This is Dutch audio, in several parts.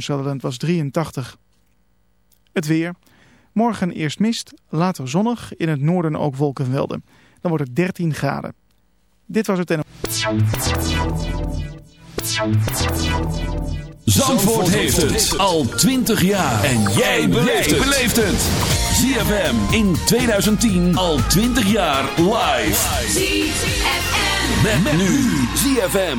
Toon was 83. Het weer. Morgen eerst mist, later zonnig, in het noorden ook wolkenvelden. Dan wordt het 13 graden. Dit was het en... Zandvoort heeft het al 20 jaar. En jij beleeft het. ZFM in 2010 al 20 jaar live. ZFM. Met, nu. ZFM.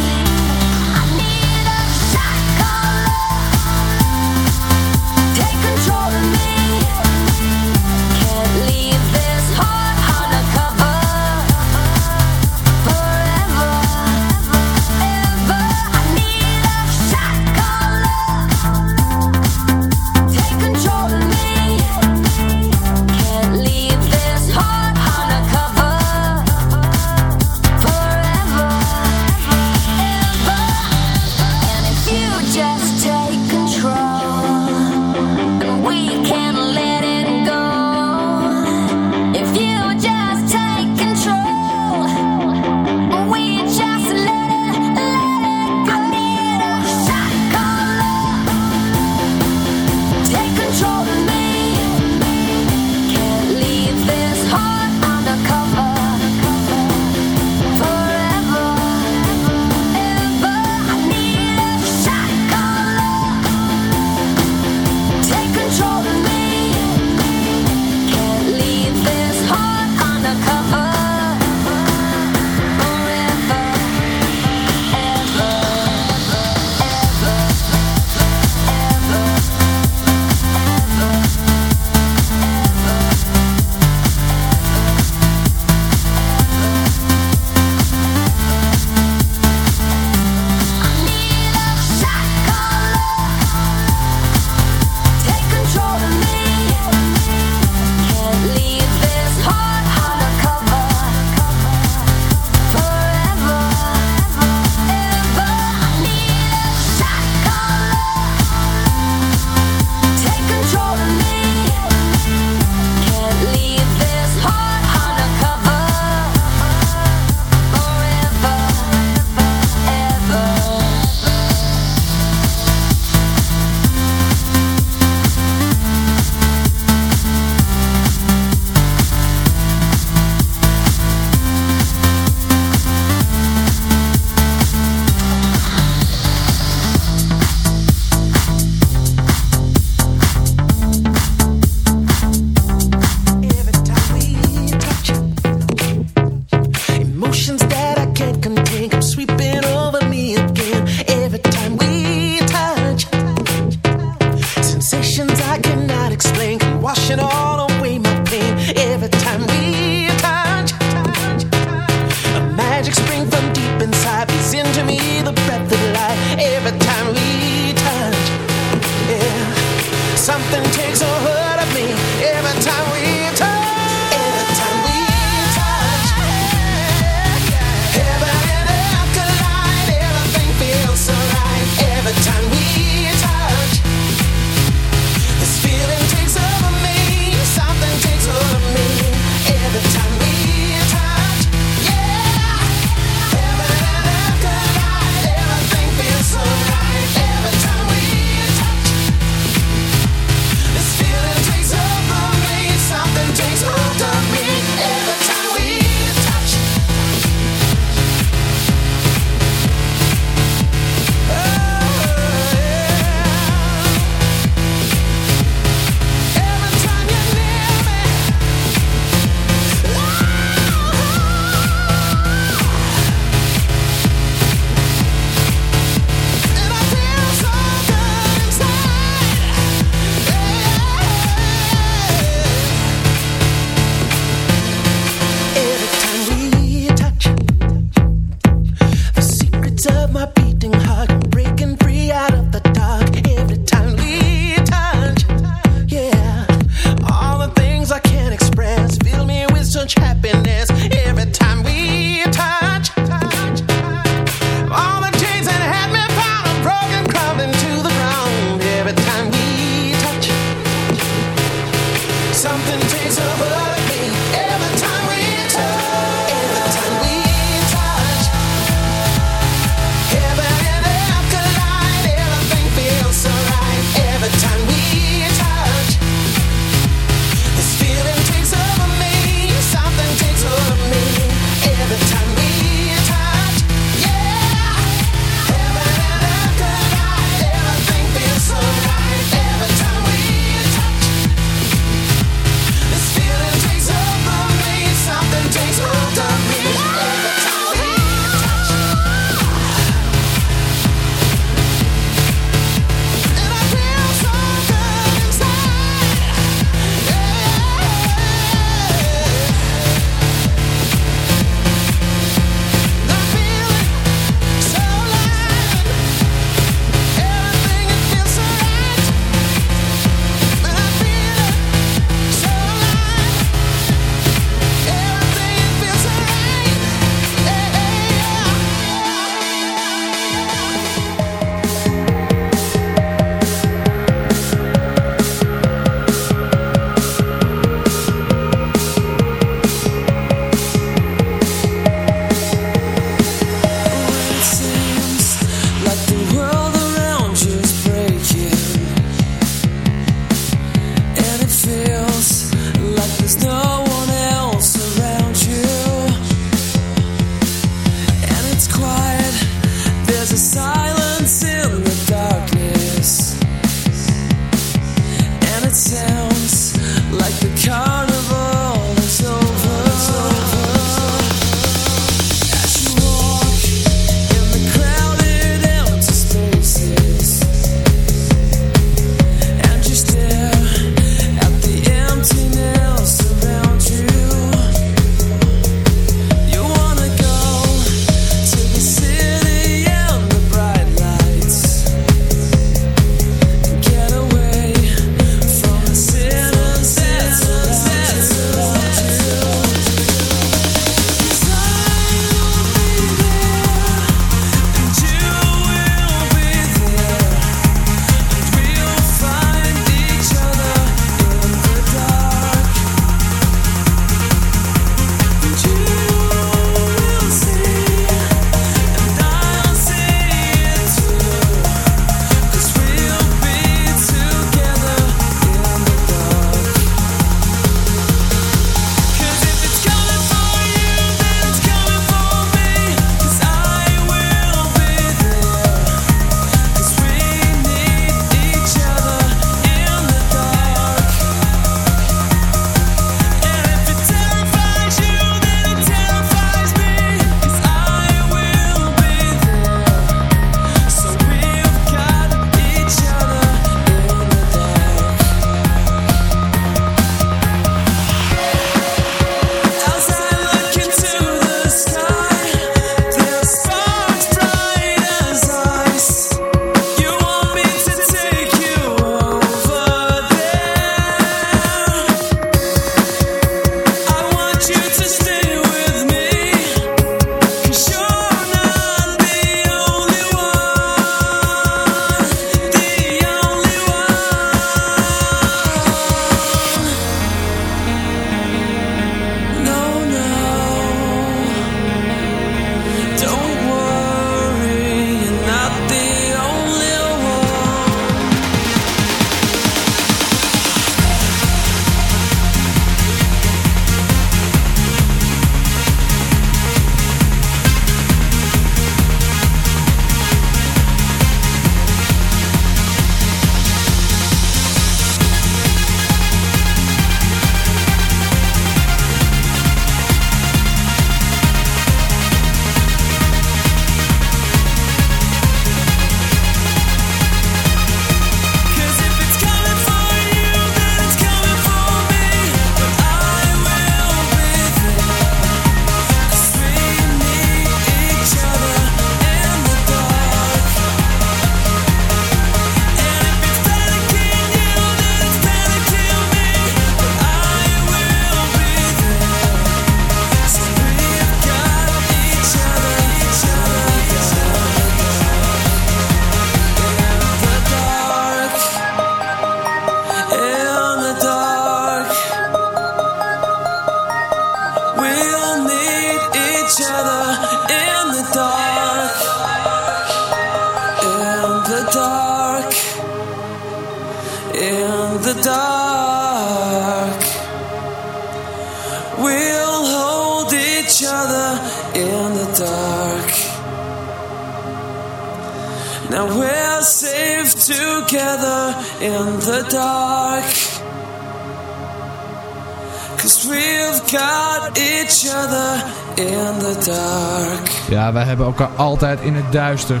Ja, wij hebben elkaar altijd in het duister.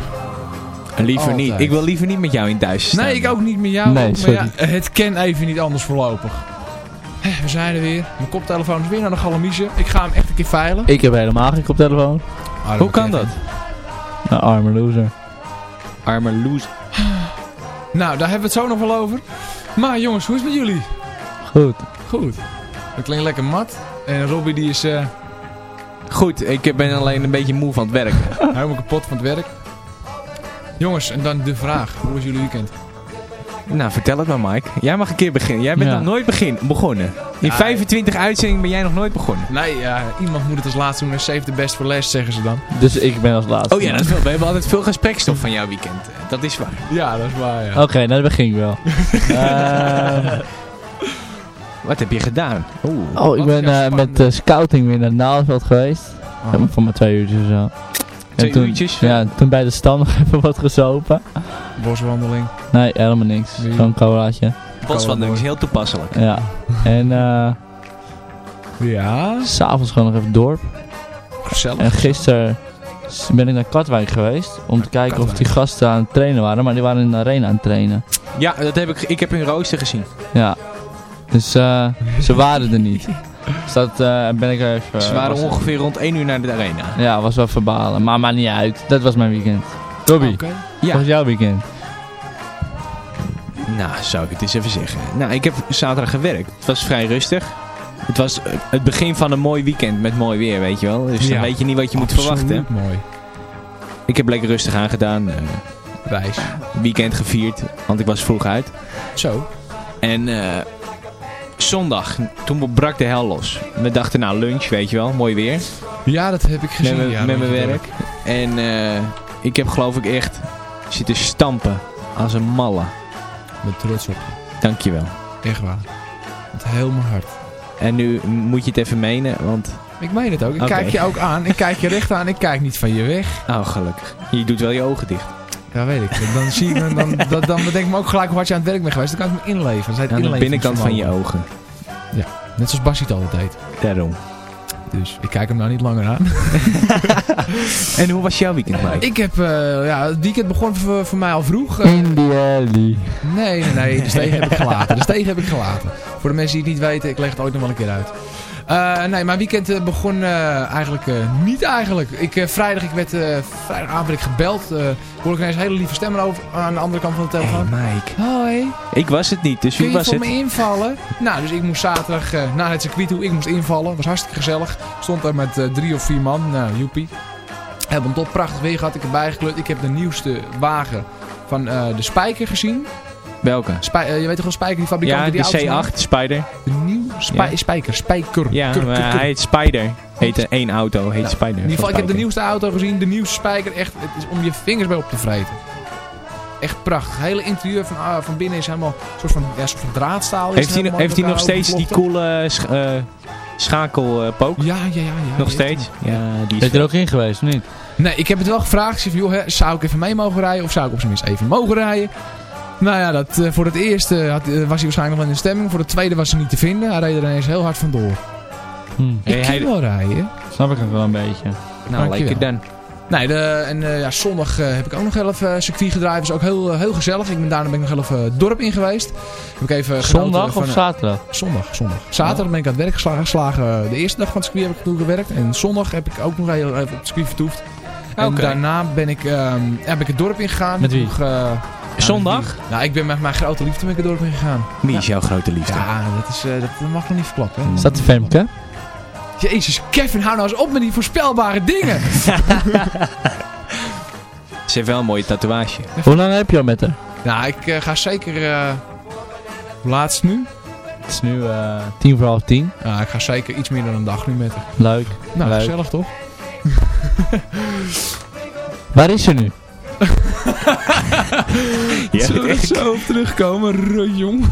Liever Altijd. niet. Ik wil liever niet met jou in het duister staan. Nee, ik ook niet met jou. Nee, maar ja, het kan even niet anders voorlopig. We zijn er weer. Mijn koptelefoon is weer naar de galamiezen. Ik ga hem echt een keer veilen. Ik heb helemaal geen koptelefoon. Arme Hoe kan dat? Nou, arme loser. Arme loser. Nou, daar hebben we het zo nog wel over. Maar jongens, hoe is het met jullie? Goed. Goed. Dat klinkt lekker mat. En Robbie die is eh, Goed, ik ben alleen een beetje moe van het werk. helemaal kapot van het werk. Jongens, en dan de vraag. Hoe was jullie weekend? nou, vertel het maar Mike. Jij mag een keer beginnen. Jij bent Ja. nog nooit begin begonnen. In Ja. 25 uitzendingen ben jij nog nooit begonnen. Nee, ja, iemand moet het als laatste doen. En save the best for last, zeggen ze dan. Dus ik ben als laatste. Oh ja, dat is wel, we hebben altijd veel gesprekstof van jouw weekend. Dat is waar. Ja, dat is waar, ja. Oké, nou dat begin ik wel. Eh, Wat heb je gedaan? Oeh. oh, ik ben eh, met eh, scouting weer naar Naalveld geweest. Oh. Voor maar twee uurtjes of zo. Twee en toen, uurtjes? Ja, toen bij de stand nog even wat gezopen. Boswandeling. Nee, helemaal niks. Zo'n colaatje. Boswandeling is heel toepasselijk. Ja. En eh Ja, s'avonds gewoon nog even dorp. gezellig. En gisteren ben ik naar Katwijk geweest. Om te kijken of die gasten aan het trainen waren. Maar die waren in de arena aan het trainen. Ja, dat heb ik, ik heb hun rooster gezien. Ja. Dus eh, ze waren er niet. Dus dat eh, ben ik even... Ze waren ongeveer rond 1 uur naar de arena. Ja, was wel verbalen. Maar maakt niet uit. Dat was mijn weekend. Robbie, Oké. wat was jouw weekend? Nou, zou ik het eens even zeggen. Nou, ik heb zaterdag gewerkt. Het was vrij rustig. Het was eh, het begin van een mooi weekend met mooi weer, weet je wel. Dus Ja. dan weet je niet wat je moet Absoluut verwachten. mooi. Ik heb lekker rustig aangedaan. Wijs. weekend gevierd, want ik was vroeg uit. Zo. En eh, zondag, toen brak de hel los. We dachten, nou lunch, weet je wel, mooi weer. Ja, dat heb ik gezien. met mijn- ja, met mijn werk. En eh, ik heb geloof ik echt zitten stampen als een malle. Ik ben trots op je. Dankjewel. Echt waar. Met heel mijn hart. En nu moet je het even menen, want... Ik meen het ook. Ik kijk je ook aan. Ik kijk je recht aan. Ik kijk niet van je weg. Oh, gelukkig. Je doet wel je ogen dicht. Ja, weet ik. Dan zie ik me, dan, dan, dan bedenk ik me ook gelijk hoe hard je aan het werk bent geweest. Dan kan ik me inleven. Het Aan de binnenkant van je ogen. Net zoals Bassie het altijd deed. Daarom. Dus ik kijk hem nou niet langer aan. En hoe was jouw weekend, Mike? Ik heb, eh, ja, het weekend begon voor, voor mij al vroeg. Eh, In the alley. nee, nee, nee, de steeg heb ik gelaten. De steeg heb ik gelaten. Voor de mensen die het niet weten, ik leg het ooit nog wel een keer uit. Eh, nee, mijn weekend eh, begon eh, eigenlijk niet eigenlijk. Ik, vrijdag, ik werd, vrijdagavond werd ik gebeld. hoor ik ineens hele lieve stemmen over, aan de andere kant van de telefoon. Hey, Mike. Hoi, Ik was het niet, dus kun wie je was voor het? me invallen? Nou, dus ik moest zaterdag naar het circuit toe. Ik moest invallen. was hartstikke gezellig. Stond daar met drie of vier man. Nou, joepie. Hebben een top prachtig weer gehad. Ik heb bijgekleurd. Ik heb de nieuwste wagen van de Spijker gezien. Welke? Spij- eh, je weet toch wel Spijker, die fabrikant Ja, die de die auto's C8, Spider. De nieuwe Spij- Ja. Spijker, Spijker. Ja, Kur, kur, maar kur. hij heet Spider. Heet één auto, heet Nou, Spider. In ieder geval, ik heb de nieuwste auto gezien. De nieuwste Spijker. Echt, het is om je vingers bij op te vreten. Echt prachtig. Het hele interieur van, ah, van binnen is helemaal een soort van, ja, soort van draadstaal. is Heeft hij, heeft hij nog steeds die coole eh, sch- eh, schakelpook? Ja, ja, ja. ja nog steeds? Ja, die is Ben je er ook in geweest, of niet? Nee, ik heb het wel gevraagd. Ik zei van, joh, hè, zou ik even mee mogen rijden? Of zou ik op zijn minst even mogen rijden? Nou ja, dat, eh, voor het eerste had, eh, was hij waarschijnlijk nog wel in de stemming. Voor het tweede was hij niet te vinden. Hij reed er ineens heel hard vandoor. Hm, Hey, ik hij- kan wel rijden. snap ik ook wel een beetje. Nou, lekker dan. Nee, de, en eh, ja, zondag heb ik ook nog heel even circuit gedraaid. was ook heel, heel gezellig. Ik ben, daarna ben ik nog heel even het dorp in geweest. Heb ik even Zondag van, of zaterdag? Zondag, zondag. Zaterdag ben ik aan het werk geslagen. geslagen. De eerste dag van het circuit heb ik toen gewerkt. En zondag heb ik ook nog heel even op het circuit vertoefd. En Oké. daarna ben ik, ehm, heb ik het dorp ingegaan. Met wie? Nog, Zondag? Nou, ik ben met mijn grote liefde met ik gegaan. Wie is jouw grote liefde? Ja, dat, is, eh, dat mag nog niet verklappen. Hmm. Is dat Femke? Jezus, Kevin, hou nou eens op met die voorspelbare dingen. Ze heeft wel een mooie tatoeage. Hoe lang heb je al met haar? Nou, ik eh, ga zeker... Uh, laatst nu. Het is nu tien voor half tien. Nou, ik ga zeker iets meer dan een dag nu met haar. Leuk. Nou, leuk. gezellig toch? Waar is ze nu? ja, Zullen er zo op terugkomen, rotjong?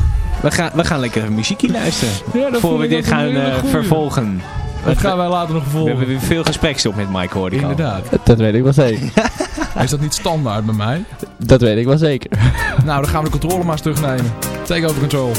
We gaan, we gaan lekker muziekje luisteren. Ja, voor we dit gaan eh, vervolgen. Dat gaan wij later nog volgen. We hebben weer veel gesprekstop met Mike, hoor Inderdaad. Dat weet ik wel zeker. Is dat niet standaard bij mij? Dat weet ik wel zeker. nou, dan gaan we de controle maar eens terugnemen. Take over control.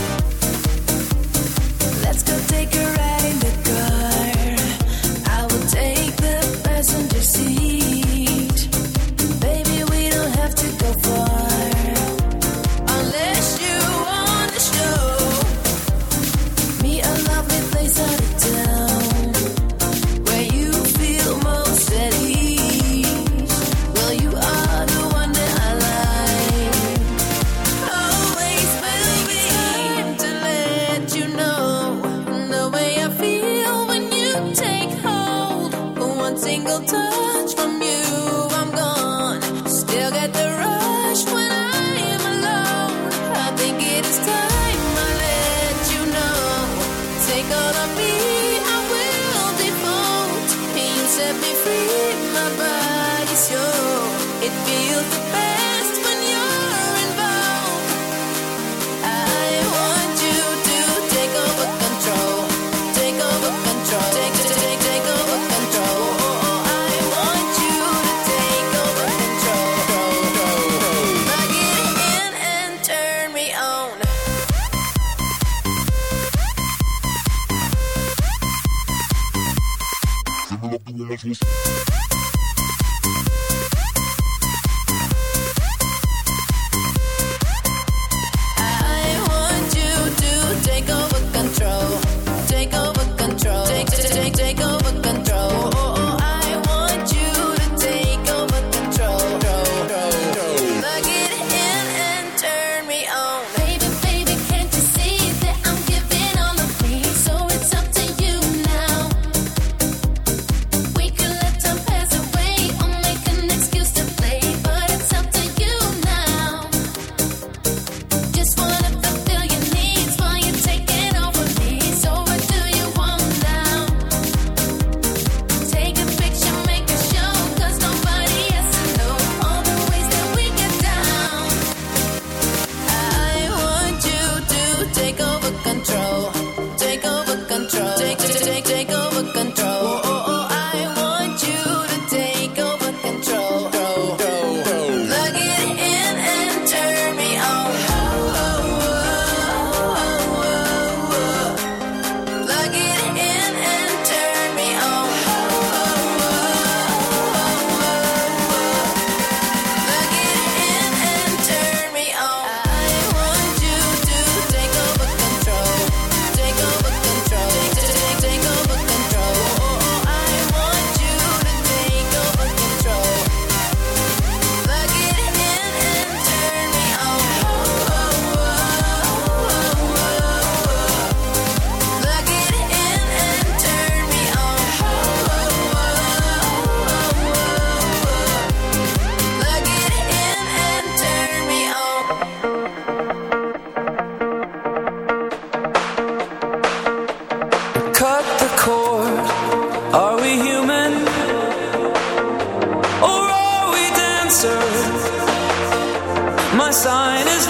My sign is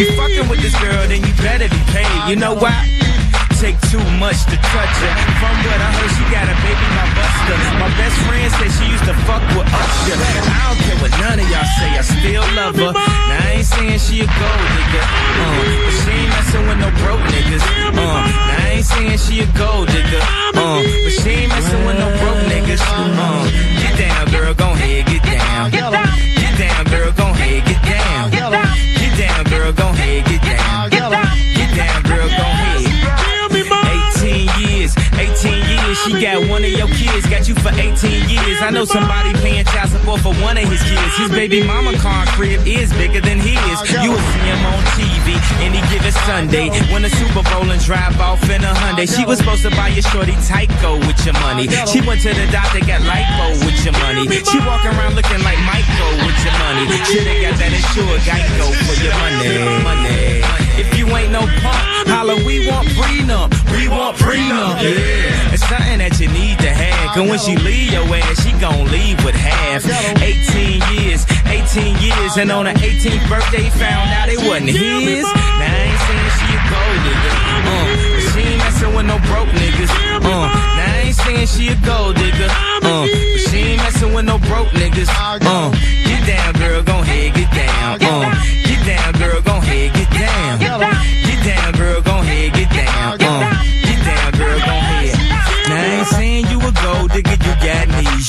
you fucking with this girl, then you better be paid. You know why? Take too much to touch her. From what I heard, she got a baby by Buster. My best friend said she used to fuck with Usher. I don't care what none of y'all say, I still love her. Now I ain't saying she a gold digger, uh, but she ain't messing with no broke niggas. Uh, now I ain't saying she a gold digger, uh, but she ain't messing with no broke niggas. Uh, get down, girl, gon' head, get down. Get down, girl, she got one of your kids, got you for 18 years. I know somebody paying child support for one of his kids. His baby mama car crib is bigger than his. You will see him on TV any given Sunday. Win a Super Bowl and drive off in a Hyundai. She was supposed to buy your shorty Tyco with your money. She went to the doctor, got lipo with your money. She walk around looking like Michael with your money. Shoulda got that insured Geico for your money. money. If you ain't no punk, holla, we want prenup. We want prenup. Yeah. That you need to have. Cause when she leave your ass, she gon' leave with half. 18 years, 18 years, and on her 18th birthday, found out it wasn't his. Now I ain't saying she a gold digger. Uh, but she ain't messing with no broke niggas. Uh, now I ain't saying she a gold digger. Uh, but she ain't messing with no broke niggas. Uh, get down, girl, gon' head, get down. Uh, get down, girl, gon' head, get down.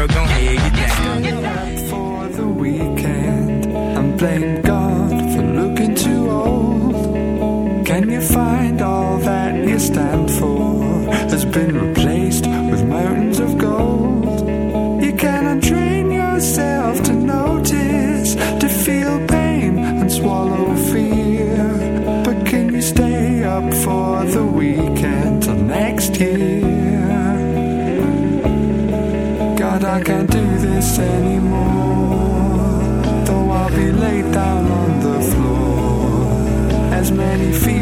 Girl, go ahead, get down. for the weekend and blame God for looking too old. Can you find all that you stand for has been this anymore. Though I'll be laid down on the floor. As many feet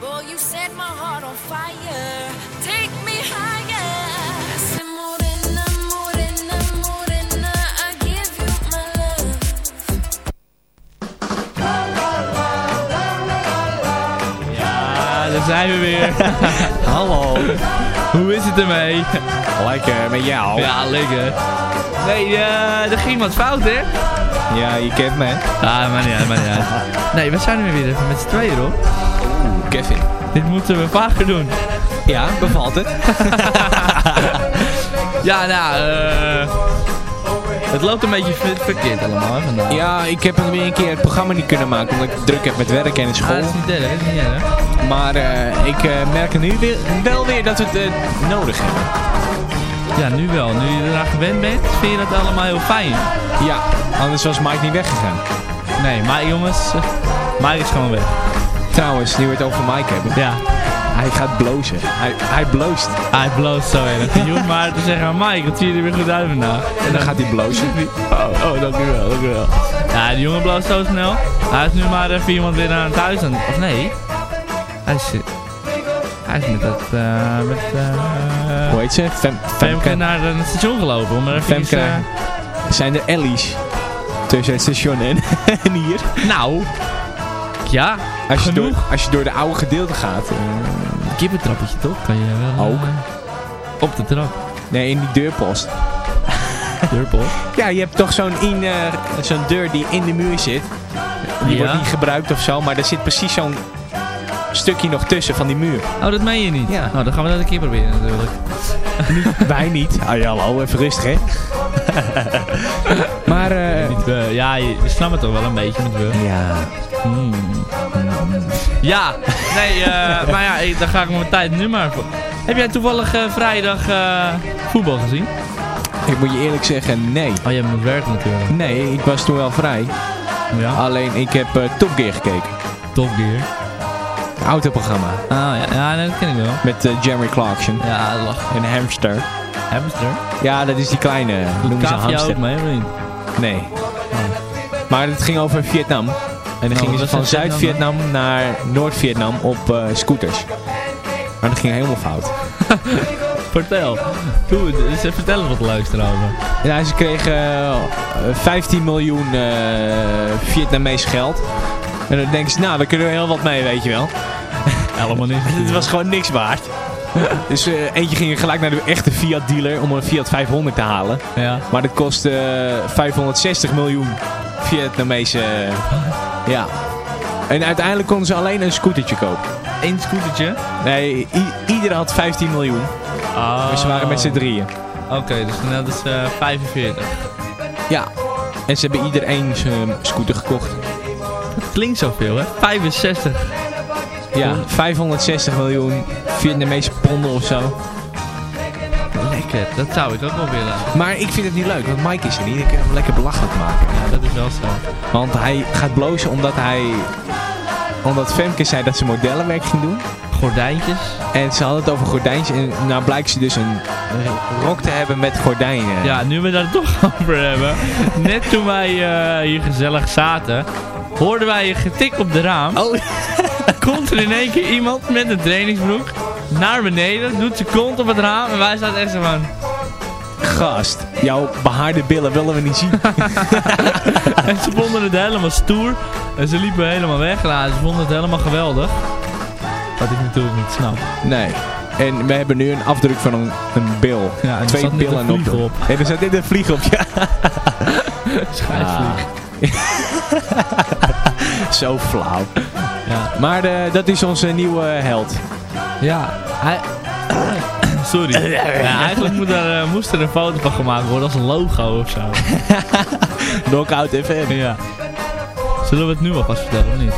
Boy, you set my heart on fire. Take me higher. Morena, morena, morena, I give you my love. Ja, daar zijn we weer. Hallo. Hoe is het ermee? Lekker, met jou. Ja, lekker. Nee, eh, er ging wat fout, hè? Ja, je kent me. Ah, maar niet uit, maar niet uit. Nee, we zijn er weer even met z'n tweeën, hoor. Kevin. Dit moeten we vaker doen. Ja, bevalt het? Ja, nou, eh... het loopt een beetje ver- verkeerd allemaal, vandaag. Ja, ik heb weer een keer het programma niet kunnen maken omdat ik druk heb met werk en in Ah, school. dat is niet erg, dat is niet erg. Maar eh, ik eh, merk nu weer, wel weer dat we het nodig hebben. Ja, nu wel. Nu je eraan gewend bent, vind je dat allemaal heel fijn. Ja, anders was Mike niet weggegaan. Nee, maar jongens, Mike is gewoon weg. Trouwens, nu we het over Mike hebben. Ja, Hij gaat blozen. Hij, hij bloost. hij bloost zo. Je hoeft maar te zeggen, Mike, wat zie je er weer goed uit vandaag. En dan gaat hij blozen. Oh, oh, dank u wel, dank u wel. Ja, die jongen bloost zo snel. Hij is nu maar even iemand weer aan het huis aan... Of nee? Hij is... eh, Hij is met dat... eh met... eh Hoe heet ze? Fem, Femke naar het station gelopen. Om er Femke. iets, eh, Zijn er Ellie's tussen het station en, en hier? nou... Ja, Als je, door, als je door de oude gedeelte gaat. eh, Kippentrappetje toch? Kan je wel... eh, Ook. op de trap. nee, in die deurpost. Deurpost. Ja, je hebt toch zo'n eh, zo'n deur die in de muur zit. Die Ja. wordt niet gebruikt of zo, maar er zit precies zo'n stukje nog tussen van die muur. Oh, dat meen je niet? Ja. Nou, dan gaan we dat een keer proberen natuurlijk. Wij niet. Ah ja, hallo, even rustig hè. maar eh Niet. Ja, je, snapt het toch wel een beetje met we. ja, Hmm. Ja, nee, eh, maar ja, daar ga ik mijn tijd nu maar voor. Heb jij toevallig eh, vrijdag eh, voetbal gezien? ik moet je eerlijk zeggen, nee. Oh, jij moet werken natuurlijk. Nee, ik was toen wel vrij. Ja, Alleen ik heb eh, Top Gear gekeken. Top Gear. Autoprogramma. Ah, ja, ja nee, dat ken ik wel. Met eh, Jeremy Clarkson. Ja, dat lag. Een hamster. Hamster. Ja, dat is die kleine. Noemen ze hamster. ook mee, of niet? Nee. Maar het ging over Vietnam. En dan Nou, gingen ze van Zuid-Vietnam naar Noord-Vietnam op eh, scooters. Maar dat ging helemaal fout. Vertel. Doe, dus even vertellen wat leuks erover. Ja, ze kregen eh, 15 miljoen eh Vietnamees geld. En dan denken ze, nou, daar kunnen we heel wat mee, weet je wel. Helemaal niet. Het was gewoon niks waard. Dus eh, eentje ging gelijk naar de echte Fiat dealer om een Fiat 500 te halen. Ja. Maar dat kostte eh, 560 miljoen Vietnamese... ja. En uiteindelijk konden ze alleen een scootertje kopen. Eén scootertje. Nee, i- ieder had 15 miljoen. Oh. Dus ze waren met z'n drieën. Oké, dus dat is eh 45. Ja. En ze hebben ieder één eh, scooter gekocht. Klinkt zoveel, hè? 65. Ja, 560 miljoen Vietnamese ponden of zo. Dat zou ik ook wel willen. Maar ik vind het niet leuk, want Mike is er niet. Ik kan hem lekker belachelijk maken. Ja, dat is wel zo. Want hij gaat blozen omdat hij... Omdat Femke zei dat ze modellenwerk ging doen. Gordijntjes. En ze hadden het over gordijntjes. En nou blijkt ze dus een rok te hebben met gordijnen. Ja, nu we daar toch over hebben. Net toen wij eh, hier gezellig zaten, hoorden wij een getik op de raam. Oh. Komt er in één keer iemand met een trainingsbroek naar beneden, doet zijn kont op het raam en wij zaten echt zo van... Gast, jouw behaarde billen willen we niet zien. En ze vonden het helemaal stoer en ze liepen helemaal weg. Nou, ze vonden het helemaal geweldig. Wat ik natuurlijk niet snap. Nee. En we hebben nu een afdruk van een, een bil. Ja, en Twee zat billen een vlieg op. op. En er zat dit een vlieg op, ja. Schijfvlieg. Zo flauw. Ja. Maar eh, dat is onze nieuwe held. Ja, hij... Sorry. Ja, eigenlijk moet er, eh, moest er een foto van gemaakt worden als een logo of zo. Knockout FM. Ja. Zullen we het nu alvast vertellen of niet?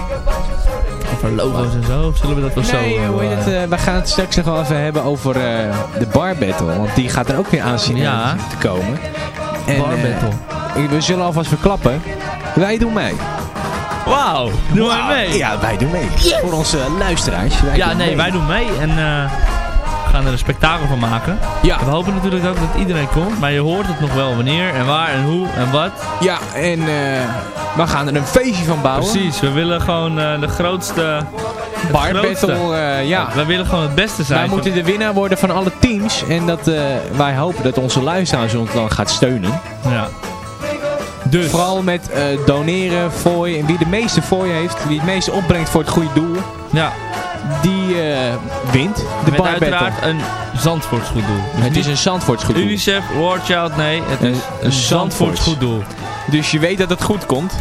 Over logo's en zo? Of zullen we dat wel zo... Nee, eh, eh, we gaan het straks nog wel even hebben over de bar battle. Want die gaat er ook weer aan zien Ja. te komen. En, Bar battle. we zullen alvast verklappen. Wij doen mee. Wauw, doe wij mee? Ja, wij doen mee. Voor onze luisteraars. Wij Ja, doen nee, mee. wij doen mee. En eh, gaan er een spektakel van maken. Ja. We hopen natuurlijk ook dat iedereen komt. Maar je hoort het nog wel wanneer en waar en hoe en wat. Ja, en eh, we gaan er een feestje van bouwen. Precies, we willen gewoon eh, de grootste... Bar battle, ja. We willen gewoon het beste zijn. Wij moeten de winnaar worden van alle teams. En dat, wij hopen dat onze luisteraars ons dan gaat steunen. Ja. Dus. Vooral met eh, doneren, fooi. En wie de meeste fooi heeft, wie het meeste opbrengt voor het goede doel. Ja. Die eh, wint de Met battle. uiteraard een Zandvoorts goed doel. Dus Het is een Zandvoorts goed doel. UNICEF, War Child, nee. Het is Een- een, een Zandvoorts Zandvoorts. goed doel. Dus je weet dat het goed komt.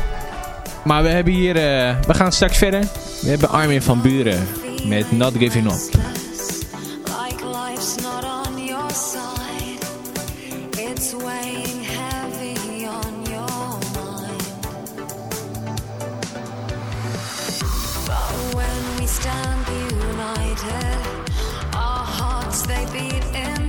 Maar we hebben hier... eh, we gaan straks verder. We hebben Armin van Buren met Not Giving Up. Like life's not on your side, it's weighing heavy beat in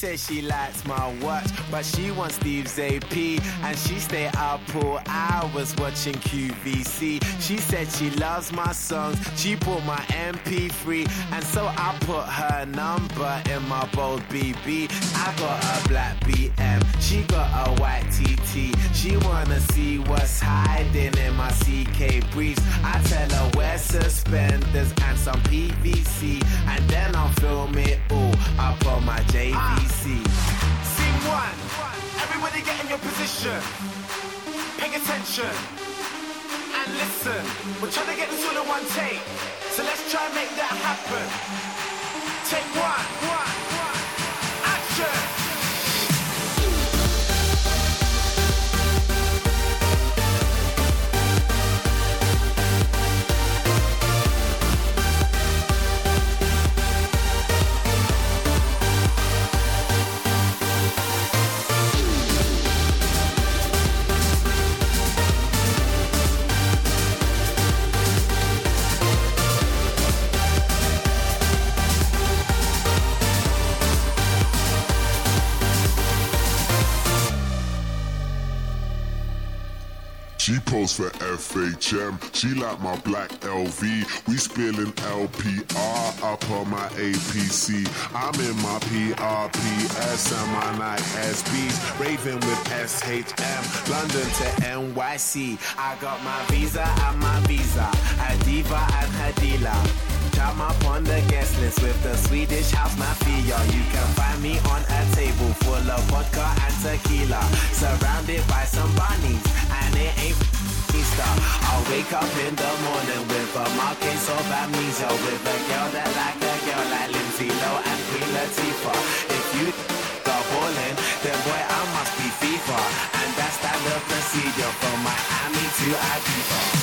says she likes my watch, but she wants Steve's AP. And she stay up all hours watching QVC. She said she loves my songs, she bought my MP3. And so I put her number in my bold BB. I got a black BM, she got a white TT. She wanna see what's hiding in my CK briefs. I tell her wear suspenders and some PVC. And then I'll film it all up on my JVC. Scene one, everybody get in your position. Pay attention and listen. We're trying to get this all in one take. So let's try and make that happen. Take one, one, For FHM. She like my black LV. We spilling LPR up on my APC. I'm in my PRPS and my night SBs. Raving with SHM. London to NYC. I got my visa and my visa. A diva and Hadila. Jam up on the guest list with the Swedish house mafia. You can find me on a table full of vodka and tequila. Surrounded by some bunnies. And it ain't Easter. I'll wake up in the morning with a markings of amnesia. With a girl that like a girl like Lindsay Lowe and Queen Latifah. If you go ballin', then boy I must be FIFA. And that's standard procedure from Miami to Ibiza.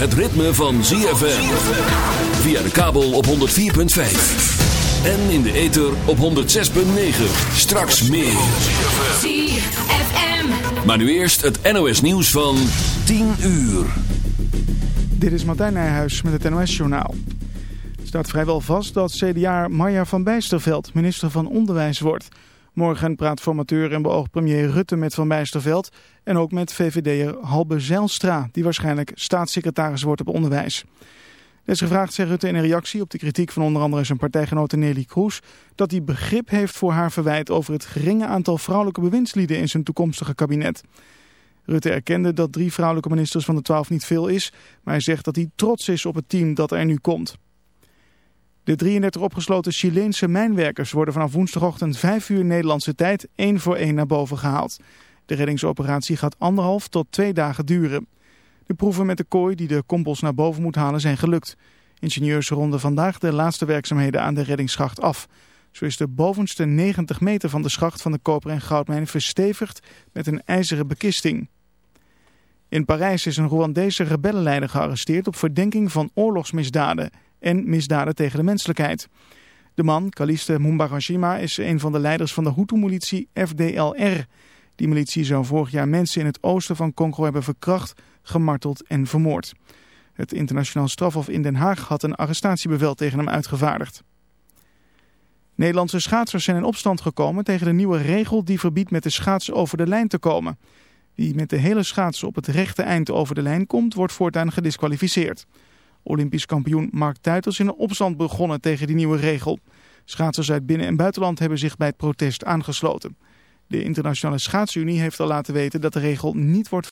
Het ritme van ZFM. Via de kabel op 104.5. En in de ether op 106.9. Straks meer. ZFM. Maar nu eerst het NOS nieuws van 10 uur. Dit is Martijn Nijhuis met het NOS-journaal. Het staat vrijwel vast dat CDA Marja van Bijsterveld minister van Onderwijs wordt. Morgen praat formateur en beoogd premier Rutte met Van Bijsterveld... en ook met VVD'er Halbe Zijlstra, die waarschijnlijk staatssecretaris wordt op onderwijs. Er is gevraagd, zegt Rutte in een reactie op de kritiek van onder andere zijn partijgenote Nelly Kroes... dat hij begrip heeft voor haar verwijt over het geringe aantal vrouwelijke bewindslieden in zijn toekomstige kabinet. Rutte erkende dat drie vrouwelijke ministers van de twaalf niet veel is, maar hij zegt dat hij trots is op het team dat er nu komt. De 33 opgesloten Chileense mijnwerkers worden vanaf woensdagochtend 5 uur Nederlandse tijd één voor één naar boven gehaald. De reddingsoperatie gaat anderhalf tot twee dagen duren. De proeven met de kooi die de kompels naar boven moet halen zijn gelukt. Ingenieurs ronden vandaag de laatste werkzaamheden aan de reddingsschacht af. Zo is de bovenste 90 meter van de schacht van de koper- en goudmijn verstevigd met een ijzeren bekisting. In Parijs is een Rwandese rebellenleider gearresteerd op verdenking van oorlogsmisdaden en misdaden tegen de menselijkheid. De man, Kaliste Mumbarashima, is een van de leiders van de Hutu-militie FDLR. Die militie zou vorig jaar mensen in het oosten van Congo hebben verkracht, gemarteld en vermoord. Het internationaal strafhof in Den Haag had een arrestatiebevel tegen hem uitgevaardigd. Nederlandse schaatsers zijn in opstand gekomen tegen de nieuwe regel die verbiedt met de schaats over de lijn te komen. Wie met de hele schaatsen op het rechte eind over de lijn komt, wordt voortaan gedisqualificeerd. Olympisch kampioen Mark Tuitels is in een opstand begonnen tegen die nieuwe regel. Schaatsers uit binnen- en buitenland hebben zich bij het protest aangesloten. De Internationale Schaatsunie heeft al laten weten dat de regel niet wordt